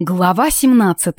Глава 17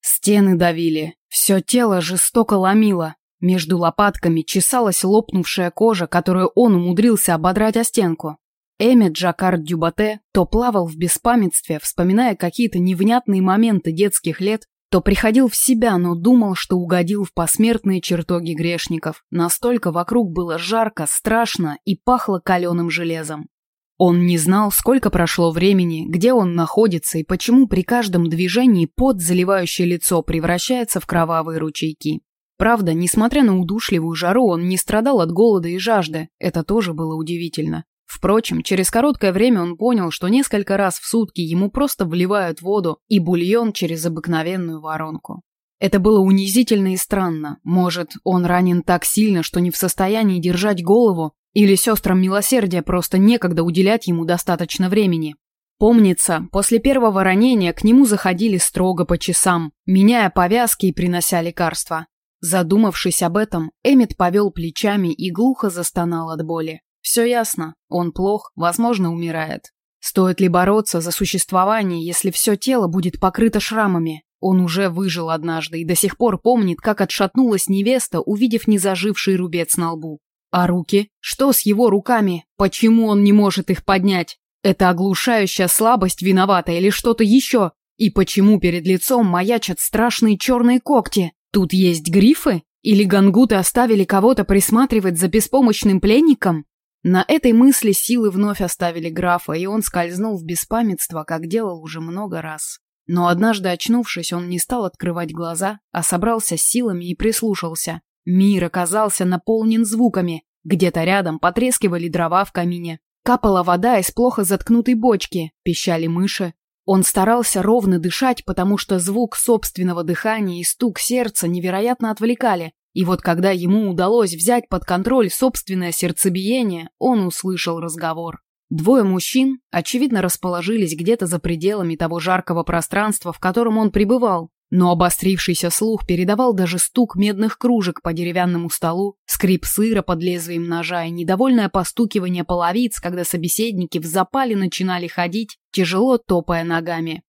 Стены давили, все тело жестоко ломило. Между лопатками чесалась лопнувшая кожа, которую он умудрился ободрать о стенку. Эмит Джакард Дюбате то плавал в беспамятстве, вспоминая какие-то невнятные моменты детских лет, то приходил в себя, но думал, что угодил в посмертные чертоги грешников. Настолько вокруг было жарко, страшно и пахло каленым железом. Он не знал, сколько прошло времени, где он находится и почему при каждом движении пот, заливающий лицо, превращается в кровавые ручейки. Правда, несмотря на удушливую жару, он не страдал от голода и жажды, это тоже было удивительно. Впрочем, через короткое время он понял, что несколько раз в сутки ему просто вливают воду и бульон через обыкновенную воронку. Это было унизительно и странно. Может, он ранен так сильно, что не в состоянии держать голову, или сестрам милосердия просто некогда уделять ему достаточно времени. Помнится, после первого ранения к нему заходили строго по часам, меняя повязки и принося лекарства. Задумавшись об этом, Эмит повел плечами и глухо застонал от боли. Все ясно, он плох, возможно, умирает. Стоит ли бороться за существование, если все тело будет покрыто шрамами? Он уже выжил однажды и до сих пор помнит, как отшатнулась невеста, увидев незаживший рубец на лбу. А руки? Что с его руками? Почему он не может их поднять? Это оглушающая слабость виновата или что-то еще? И почему перед лицом маячат страшные черные когти? Тут есть грифы? Или гангуты оставили кого-то присматривать за беспомощным пленником? На этой мысли силы вновь оставили графа, и он скользнул в беспамятство, как делал уже много раз. Но однажды очнувшись, он не стал открывать глаза, а собрался силами и прислушался. Мир оказался наполнен звуками. Где-то рядом потрескивали дрова в камине. Капала вода из плохо заткнутой бочки, пищали мыши. Он старался ровно дышать, потому что звук собственного дыхания и стук сердца невероятно отвлекали. И вот когда ему удалось взять под контроль собственное сердцебиение, он услышал разговор. Двое мужчин, очевидно, расположились где-то за пределами того жаркого пространства, в котором он пребывал. Но обострившийся слух передавал даже стук медных кружек по деревянному столу, скрип сыра под лезвием ножа и недовольное постукивание половиц, когда собеседники в запале начинали ходить, тяжело топая ногами.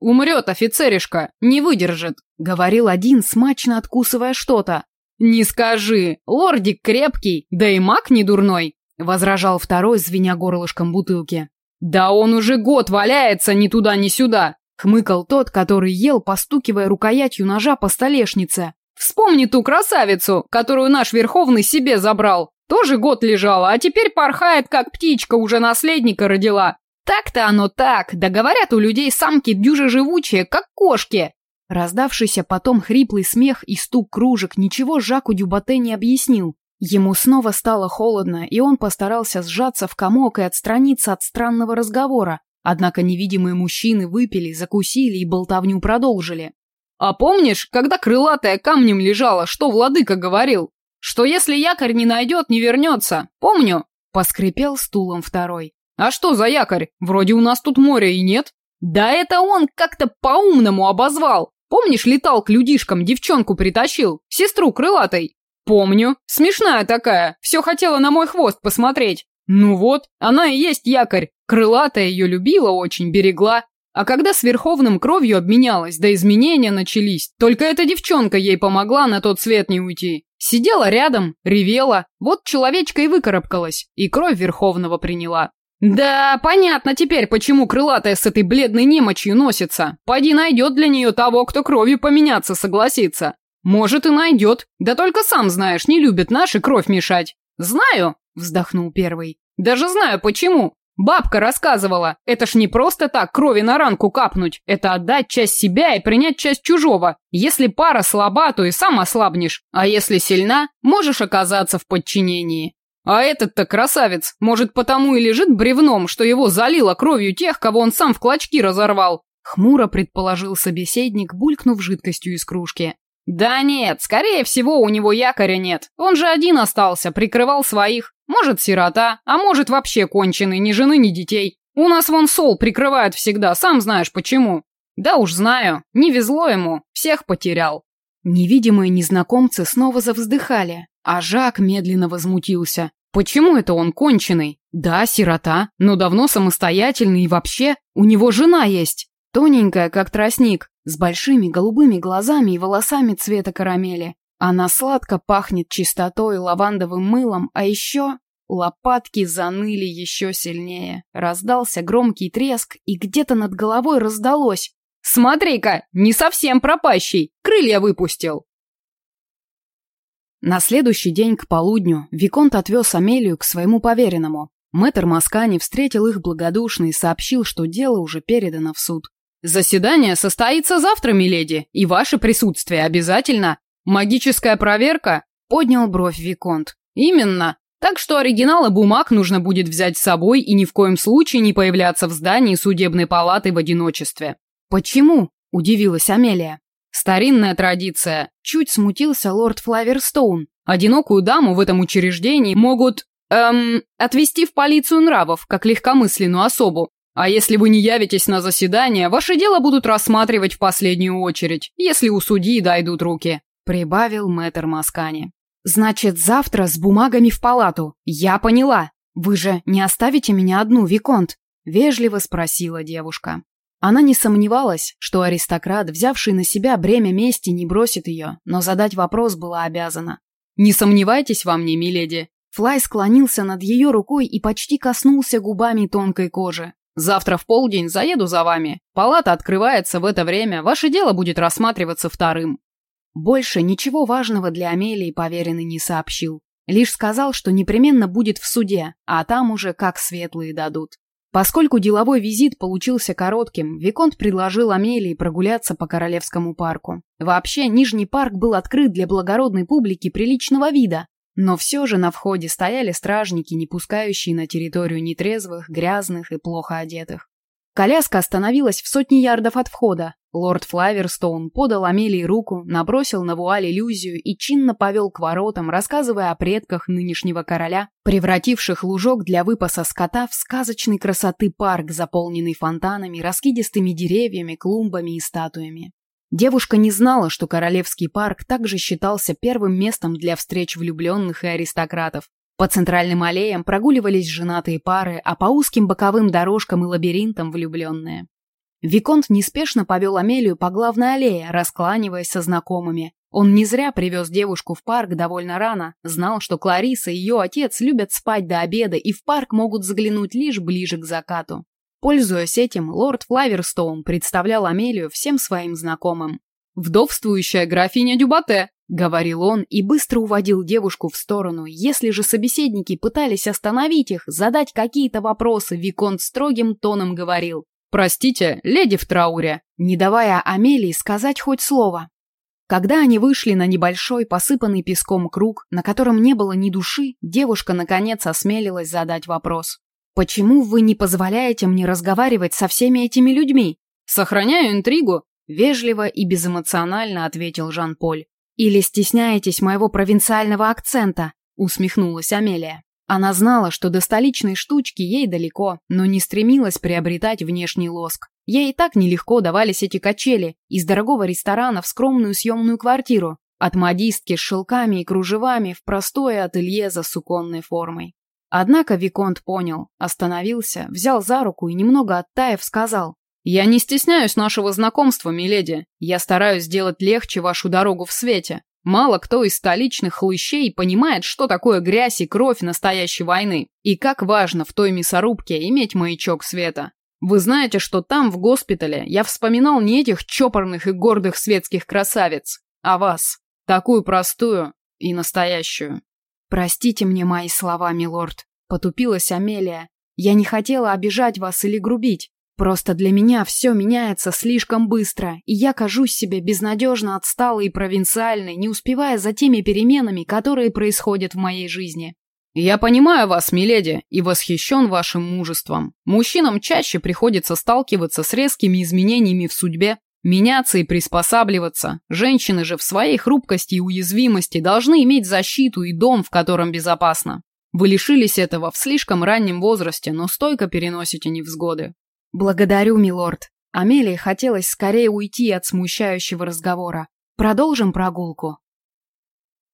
«Умрет офицеришка, не выдержит», — говорил один, смачно откусывая что-то. «Не скажи, лордик крепкий, да и маг не дурной», — возражал второй, звеня горлышком бутылки. «Да он уже год валяется ни туда, ни сюда. Хмыкал тот, который ел, постукивая рукоятью ножа по столешнице. «Вспомни ту красавицу, которую наш Верховный себе забрал. Тоже год лежала, а теперь порхает, как птичка, уже наследника родила. Так-то оно так, да говорят у людей самки дюже живучие, как кошки». Раздавшийся потом хриплый смех и стук кружек ничего Жаку Дюбате не объяснил. Ему снова стало холодно, и он постарался сжаться в комок и отстраниться от странного разговора, Однако невидимые мужчины выпили, закусили и болтовню продолжили. «А помнишь, когда крылатая камнем лежала, что владыка говорил? Что если якорь не найдет, не вернется? Помню?» Поскрипел стулом второй. «А что за якорь? Вроде у нас тут моря и нет». «Да это он как-то по-умному обозвал. Помнишь, летал к людишкам, девчонку притащил? Сестру крылатой?» «Помню. Смешная такая. Все хотела на мой хвост посмотреть. Ну вот, она и есть якорь. Крылатая ее любила очень, берегла. А когда с Верховным кровью обменялась, да изменения начались, только эта девчонка ей помогла на тот свет не уйти. Сидела рядом, ревела, вот человечка и выкарабкалась, и кровь Верховного приняла. Да, понятно теперь, почему крылатая с этой бледной немочью носится. Пойди найдет для нее того, кто кровью поменяться согласится. Может и найдет, да только сам знаешь, не любит наши кровь мешать. Знаю, вздохнул первый. Даже знаю почему. Бабка рассказывала, это ж не просто так крови на ранку капнуть, это отдать часть себя и принять часть чужого. Если пара слаба, то и сам ослабнешь, а если сильна, можешь оказаться в подчинении. А этот-то красавец, может, потому и лежит бревном, что его залило кровью тех, кого он сам в клочки разорвал. Хмуро предположил собеседник, булькнув жидкостью из кружки. Да нет, скорее всего, у него якоря нет. Он же один остался, прикрывал своих. Может, сирота, а может, вообще конченый, ни жены, ни детей. У нас вон Сол прикрывает всегда, сам знаешь почему. Да уж знаю, не везло ему, всех потерял. Невидимые незнакомцы снова завздыхали, а Жак медленно возмутился. Почему это он конченый? Да, сирота, но давно самостоятельный и вообще у него жена есть. Тоненькая, как тростник, с большими голубыми глазами и волосами цвета карамели. Она сладко пахнет чистотой, лавандовым мылом, а еще лопатки заныли еще сильнее. Раздался громкий треск, и где-то над головой раздалось. «Смотри-ка, не совсем пропащий, крылья выпустил!» На следующий день к полудню Виконт отвез Амелию к своему поверенному. Мэтр Маскани встретил их благодушно и сообщил, что дело уже передано в суд. «Заседание состоится завтра, миледи, и ваше присутствие обязательно. Магическая проверка?» — поднял бровь Виконт. «Именно. Так что оригиналы бумаг нужно будет взять с собой и ни в коем случае не появляться в здании судебной палаты в одиночестве». «Почему?» — удивилась Амелия. Старинная традиция. Чуть смутился лорд Флаверстоун. Одинокую даму в этом учреждении могут, эм, отвести в полицию нравов, как легкомысленную особу. А если вы не явитесь на заседание, ваше дело будут рассматривать в последнюю очередь, если у судьи дойдут руки», — прибавил мэтр Маскани. «Значит, завтра с бумагами в палату. Я поняла. Вы же не оставите меня одну, Виконт?» — вежливо спросила девушка. Она не сомневалась, что аристократ, взявший на себя бремя мести, не бросит ее, но задать вопрос была обязана. «Не сомневайтесь во мне, миледи!» Флай склонился над ее рукой и почти коснулся губами тонкой кожи. «Завтра в полдень заеду за вами. Палата открывается в это время, ваше дело будет рассматриваться вторым». Больше ничего важного для Амелии поверенный не сообщил. Лишь сказал, что непременно будет в суде, а там уже как светлые дадут. Поскольку деловой визит получился коротким, Виконт предложил Амелии прогуляться по Королевскому парку. Вообще, Нижний парк был открыт для благородной публики приличного вида, но все же на входе стояли стражники, не пускающие на территорию нетрезвых, грязных и плохо одетых. Коляска остановилась в сотне ярдов от входа. Лорд Флаверстоун подал Амелии руку, набросил на вуаль иллюзию и чинно повел к воротам, рассказывая о предках нынешнего короля, превративших лужок для выпаса скота в сказочной красоты парк, заполненный фонтанами, раскидистыми деревьями, клумбами и статуями. Девушка не знала, что Королевский парк также считался первым местом для встреч влюбленных и аристократов, по центральным аллеям прогуливались женатые пары, а по узким боковым дорожкам и лабиринтам влюбленные. Виконт неспешно повел Амелию по главной аллее, раскланиваясь со знакомыми. Он не зря привез девушку в парк довольно рано, знал, что Клариса и ее отец любят спать до обеда и в парк могут заглянуть лишь ближе к закату. Пользуясь этим, лорд Флаверстоун представлял Амелию всем своим знакомым. «Вдовствующая графиня Дюбате», говорил он и быстро уводил девушку в сторону. Если же собеседники пытались остановить их, задать какие-то вопросы, Виконт строгим тоном говорил. «Простите, леди в трауре», не давая Амелии сказать хоть слово. Когда они вышли на небольшой, посыпанный песком круг, на котором не было ни души, девушка наконец осмелилась задать вопрос. «Почему вы не позволяете мне разговаривать со всеми этими людьми?» «Сохраняю интригу», — вежливо и безэмоционально ответил Жан-Поль. «Или стесняетесь моего провинциального акцента?» — усмехнулась Амелия. Она знала, что до столичной штучки ей далеко, но не стремилась приобретать внешний лоск. Ей и так нелегко давались эти качели из дорогого ресторана в скромную съемную квартиру, от модистки с шелками и кружевами в простое ателье за суконной формой. Однако Виконт понял, остановился, взял за руку и немного оттаив сказал «Я не стесняюсь нашего знакомства, миледи. Я стараюсь сделать легче вашу дорогу в свете. Мало кто из столичных хлыщей понимает, что такое грязь и кровь настоящей войны, и как важно в той мясорубке иметь маячок света. Вы знаете, что там, в госпитале, я вспоминал не этих чопорных и гордых светских красавиц, а вас, такую простую и настоящую». «Простите мне мои слова, милорд», — потупилась Амелия. «Я не хотела обижать вас или грубить. Просто для меня все меняется слишком быстро, и я кажусь себе безнадежно отсталой и провинциальной, не успевая за теми переменами, которые происходят в моей жизни. «Я понимаю вас, миледи, и восхищен вашим мужеством. Мужчинам чаще приходится сталкиваться с резкими изменениями в судьбе, меняться и приспосабливаться. Женщины же в своей хрупкости и уязвимости должны иметь защиту и дом, в котором безопасно. Вы лишились этого в слишком раннем возрасте, но стойко переносите невзгоды. «Благодарю, милорд». Амелии хотелось скорее уйти от смущающего разговора. «Продолжим прогулку?»